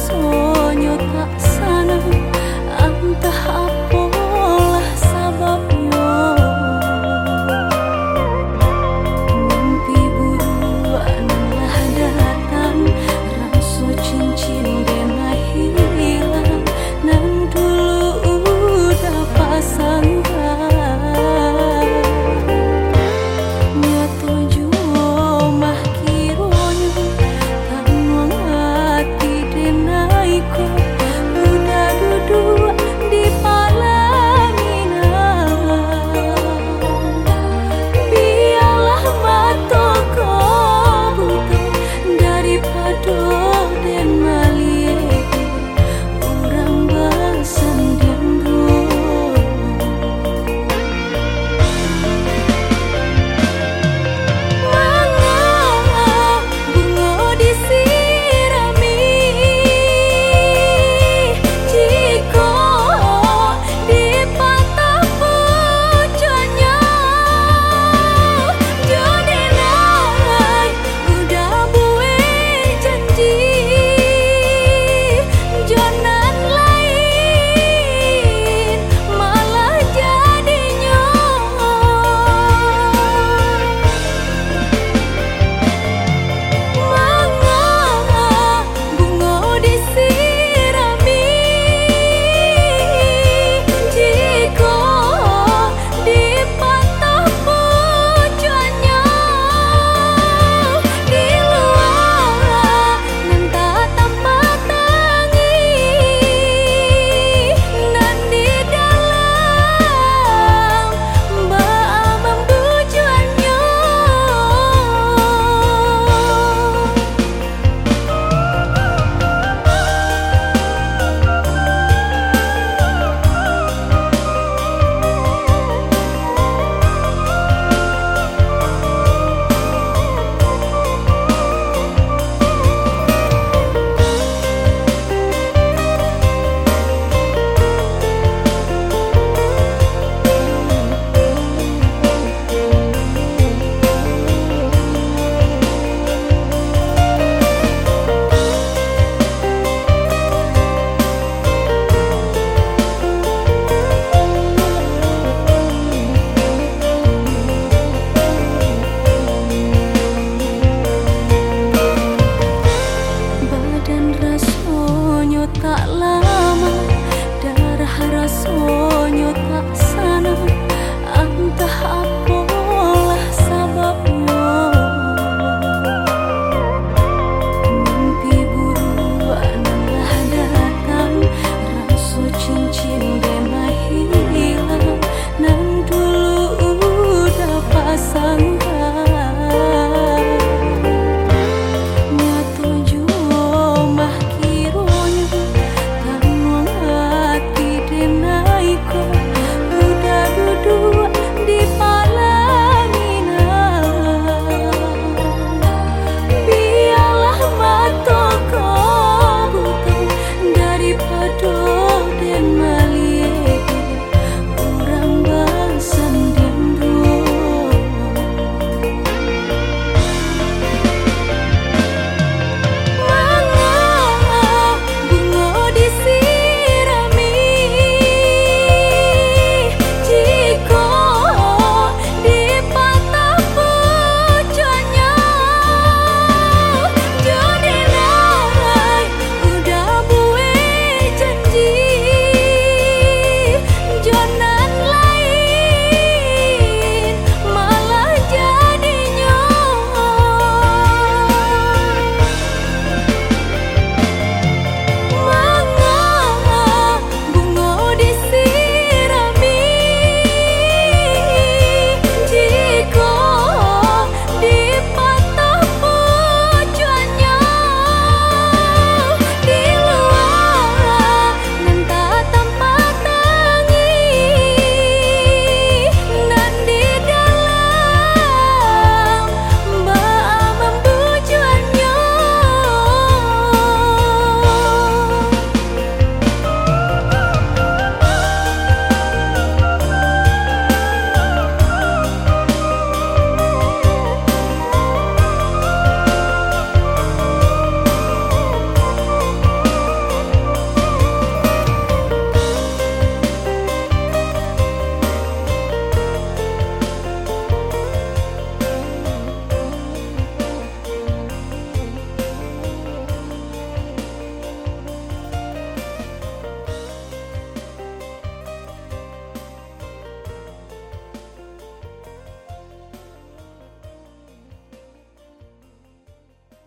soul.